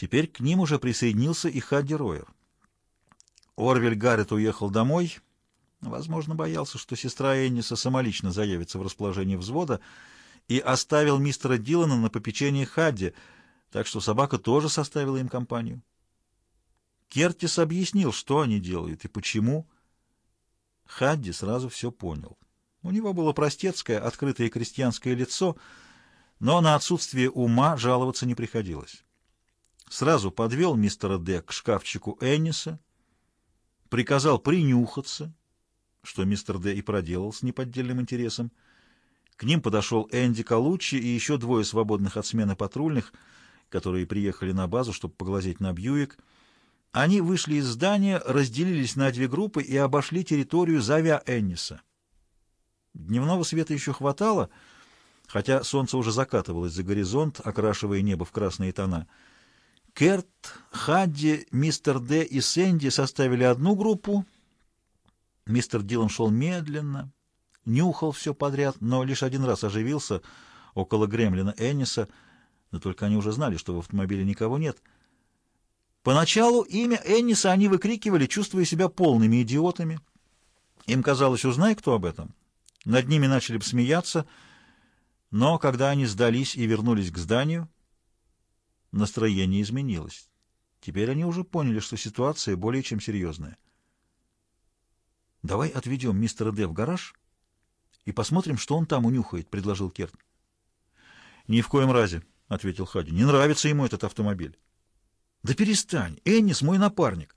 Теперь к ним уже присоединился и Хадди Ройер. Орвель Гаррет уехал домой. Возможно, боялся, что сестра Энниса самолично заявится в расположение взвода, и оставил мистера Дилана на попечение Хадди, так что собака тоже составила им компанию. Кертис объяснил, что они делают и почему. Хадди сразу все понял. У него было простецкое, открытое крестьянское лицо, но на отсутствие ума жаловаться не приходилось. Сразу подвел мистера Д к шкафчику Энниса, приказал принюхаться, что мистер Д и проделал с неподдельным интересом. К ним подошел Энди Калуччи и еще двое свободных от смены патрульных, которые приехали на базу, чтобы поглазеть на Бьюик. Они вышли из здания, разделились на две группы и обошли территорию, зовя Энниса. Дневного света еще хватало, хотя солнце уже закатывалось за горизонт, окрашивая небо в красные тона. Керт, Хадди, мистер Д и Сэнди составили одну группу. Мистер Дилан шел медленно, нюхал все подряд, но лишь один раз оживился около гремлина Энниса, но только они уже знали, что в автомобиле никого нет. Поначалу имя Энниса они выкрикивали, чувствуя себя полными идиотами. Им казалось, узнай кто об этом, над ними начали смеяться, но когда они сдались и вернулись к зданию, настроение изменилось. Теперь они уже поняли, что ситуация более чем серьезная. «Давай отведем мистера Д в гараж и посмотрим, что он там унюхает», — предложил Керт. «Ни в коем разе», — ответил Хади. «Не нравится ему этот автомобиль». «Да перестань! Эннис мой напарник.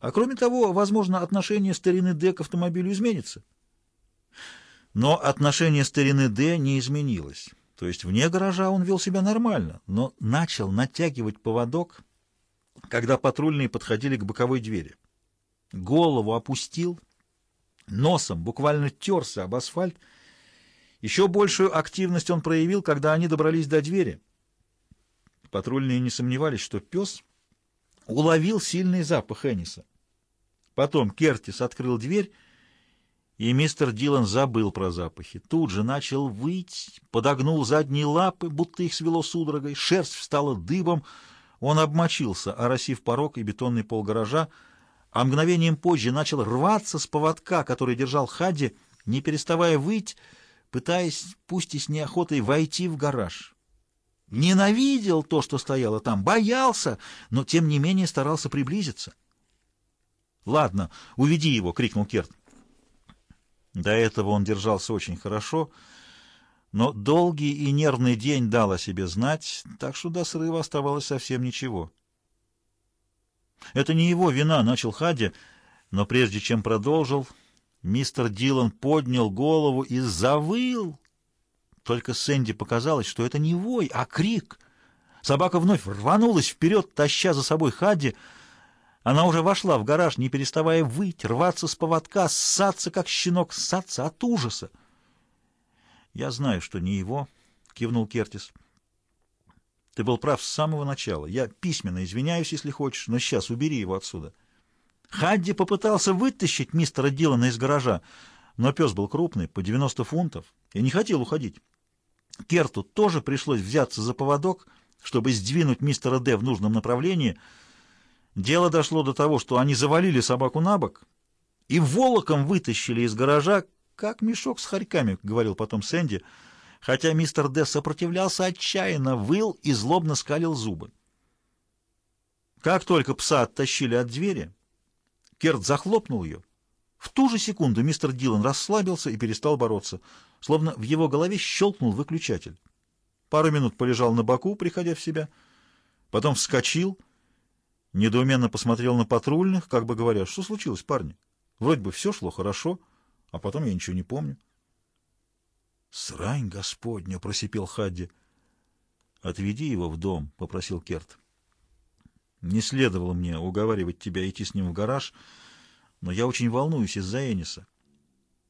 А кроме того, возможно, отношение старины Д к автомобилю изменится». Но отношение старины Д не изменилось. То есть вне гаража он вел себя нормально, но начал натягивать поводок, когда патрульные подходили к боковой двери. Голову опустил, носом буквально терся об асфальт. Еще большую активность он проявил, когда они добрались до двери. Патрульные не сомневались, что пес уловил сильный запах Энниса. Потом Кертис открыл дверь и мистер Дилан забыл про запахи. Тут же начал выть, подогнул задние лапы, будто их свело судорогой, шерсть встала дыбом, он обмочился, оросив порог и бетонный пол гаража, а мгновением позже начал рваться с поводка, который держал Хадди, не переставая выть, пытаясь, пусть и с неохотой, войти в гараж. Ненавидел то, что стояло там, боялся, но тем не менее старался приблизиться. «Ладно, уведи его!» — крикнул Керт. До этого он держался очень хорошо, но долгий и нервный день дал о себе знать, так что до срыва оставалось совсем ничего. «Это не его вина», — начал Хади, но прежде чем продолжил, мистер Дилан поднял голову и завыл. Только Сэнди показалось, что это не вой, а крик. Собака вновь рванулась вперед, таща за собой Хади, — она уже вошла в гараж, не переставая выть, рваться с поводка, ссаться, как щенок, ссаться от ужаса. «Я знаю, что не его», — кивнул Кертис. «Ты был прав с самого начала. Я письменно извиняюсь, если хочешь, но сейчас убери его отсюда». Хадди попытался вытащить мистера Дилана из гаража, но пес был крупный, по 90 фунтов, и не хотел уходить. Керту тоже пришлось взяться за поводок, чтобы сдвинуть мистера Д в нужном направлении — Дело дошло до того, что они завалили собаку на бок и волоком вытащили из гаража, как мешок с хорьками, — говорил потом Сэнди, хотя мистер Д сопротивлялся отчаянно, выл и злобно скалил зубы. Как только пса оттащили от двери, Керт захлопнул ее. В ту же секунду мистер Дилан расслабился и перестал бороться, словно в его голове щелкнул выключатель. Пару минут полежал на боку, приходя в себя, потом вскочил — недоуменно посмотрел на патрульных, как бы говоря, что случилось, парни? Вроде бы все шло хорошо, а потом я ничего не помню. «Срань господня!» — просипел Хадди. «Отведи его в дом», — попросил Керт. «Не следовало мне уговаривать тебя идти с ним в гараж, но я очень волнуюсь из-за Эниса».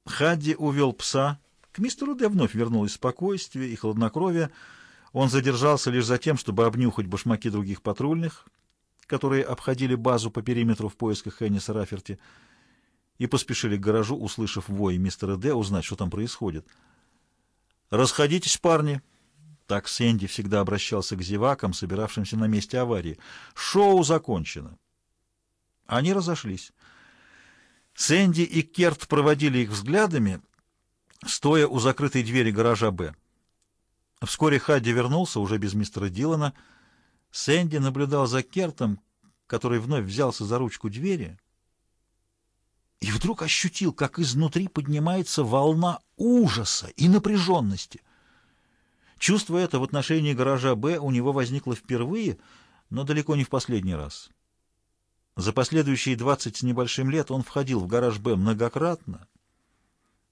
Хадди увел пса. К мистеру Д вновь вернулось спокойствие и хладнокровие. Он задержался лишь за тем, чтобы обнюхать башмаки других патрульных — которые обходили базу по периметру в поисках Хенниса Раферти, и поспешили к гаражу, услышав вой мистера Д, узнать, что там происходит. «Расходитесь, парни!» Так Сэнди всегда обращался к зевакам, собиравшимся на месте аварии. «Шоу закончено». Они разошлись. Сэнди и Керт проводили их взглядами, стоя у закрытой двери гаража «Б». Вскоре Хадди вернулся, уже без мистера Дилана. Сэнди наблюдал за Кертом, который вновь взялся за ручку двери, и вдруг ощутил, как изнутри поднимается волна ужаса и напряженности. Чувство это в отношении гаража «Б» у него возникло впервые, но далеко не в последний раз. За последующие двадцать с небольшим лет он входил в гараж «Б» многократно,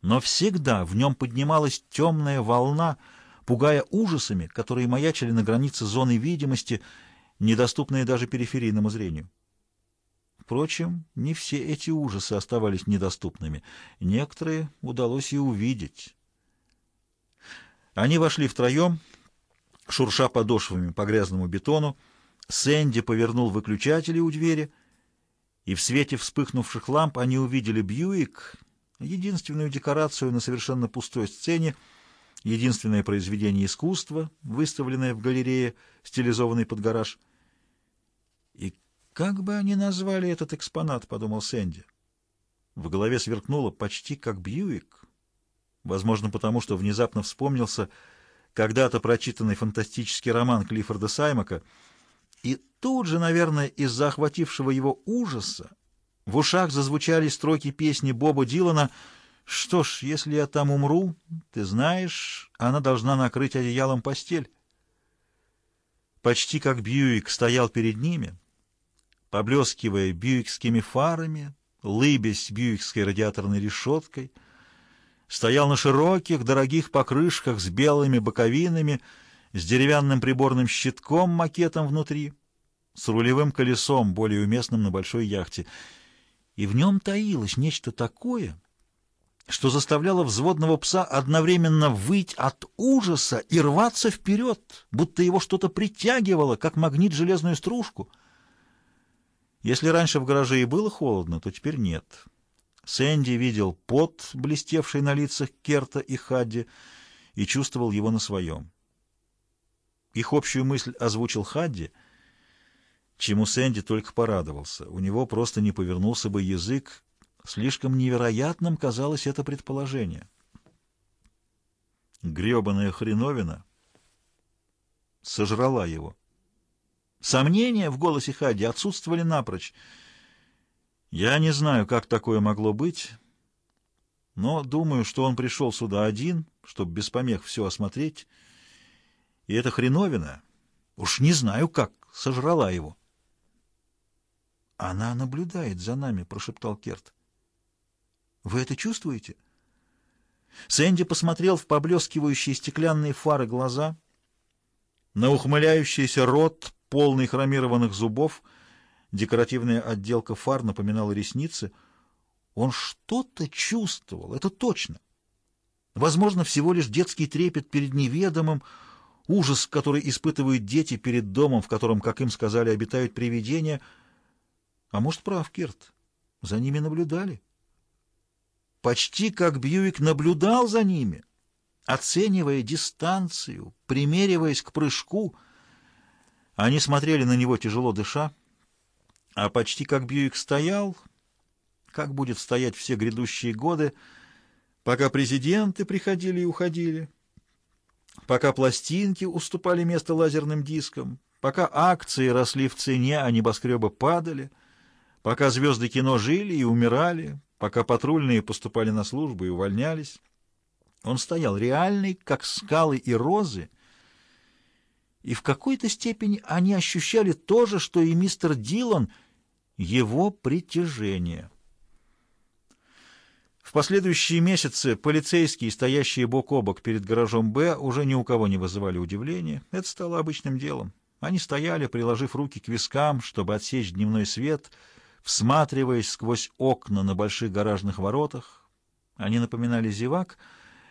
но всегда в нем поднималась темная волна, пугая ужасами, которые маячили на границе зоны видимости, недоступные даже периферийному зрению. Впрочем, не все эти ужасы оставались недоступными. Некоторые удалось и увидеть. Они вошли втроем, шурша подошвами по грязному бетону. Сэнди повернул выключатели у двери, и в свете вспыхнувших ламп они увидели Бьюик, единственную декорацию на совершенно пустой сцене, единственное произведение искусства, выставленное в галерее, стилизованной под гараж. И как бы они назвали этот экспонат, подумал Сэнди. В голове сверкнуло почти как Бьюик. Возможно, потому что внезапно вспомнился когда-то прочитанный фантастический роман Клиффорда Саймака, и тут же, наверное, из-за охватившего его ужаса в ушах зазвучали строки песни Боба Дилана «Что ж, если я там умру, ты знаешь, она должна накрыть одеялом постель». Почти как Бьюик стоял перед ними, поблескивая бьюикскими фарами, лыбясь бьюикской радиаторной решеткой — стоял на широких, дорогих покрышках с белыми боковинами, с деревянным приборным щитком макетом внутри, с рулевым колесом, более уместным на большой яхте. И в нем таилось нечто такое, что заставляло взводного пса одновременно выть от ужаса и рваться вперед, будто его что-то притягивало, как магнит железную стружку. Если раньше в гараже и было холодно, то теперь нет. Сэнди видел пот, блестевший на лицах Керта и Хадди, и чувствовал его на своем. Их общую мысль озвучил Хадди, чему Сэнди только порадовался. У него просто не повернулся бы язык. Слишком невероятным казалось это предположение. Гребаная хреновина сожрала его. Сомнения в голосе Хадди отсутствовали напрочь. Я не знаю, как такое могло быть, но думаю, что он пришел сюда один, чтобы без помех все осмотреть, и эта хреновина, уж не знаю как, сожрала его. «Она наблюдает за нами», — прошептал Керт. «Вы это чувствуете?» Сэнди посмотрел в поблескивающие стеклянные фары глаза, на ухмыляющийся рот, полный хромированных зубов — Декоративная отделка фар напоминала ресницы. Он что-то чувствовал, это точно. Возможно, всего лишь детский трепет перед неведомым, ужас, который испытывают дети перед домом, в котором, как им сказали, обитают привидения. А может, прав Кирт, за ними наблюдали. Почти как Бьюик наблюдал за ними, оценивая дистанцию, примериваясь к прыжку. Они смотрели на него, тяжело дыша, а почти как Бьюик стоял, как будет стоять все грядущие годы, пока президенты приходили и уходили, пока пластинки уступали место лазерным дискам, пока акции росли в цене, а небоскребы падали, пока звезды кино жили и умирали, пока патрульные поступали на службу и увольнялись. Он стоял реальный, как скалы и розы, и в какой-то степени они ощущали то же, что и мистер Дилан — его притяжение. В последующие месяцы полицейские, стоящие бок о бок перед гаражом «Б», уже ни у кого не вызывали удивления. Это стало обычным делом. Они стояли, приложив руки к вискам, чтобы отсечь дневной свет, всматриваясь сквозь окна на больших гаражных воротах. Они напоминали зевак,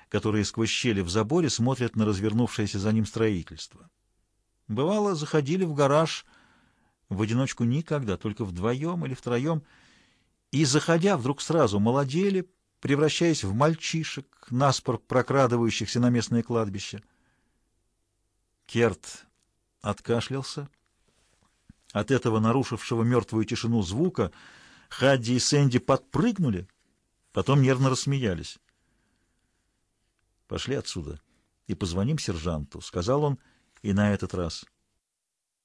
которые сквозь щели в заборе смотрят на развернувшееся за ним строительство. Бывало, заходили в гараж — в одиночку никогда, только вдвоем или втроем, и, заходя, вдруг сразу молодели, превращаясь в мальчишек, наспор прокрадывающихся на местное кладбище. Керт откашлялся. От этого нарушившего мертвую тишину звука Хадди и Сэнди подпрыгнули, потом нервно рассмеялись. «Пошли отсюда и позвоним сержанту», — сказал он, и на этот раз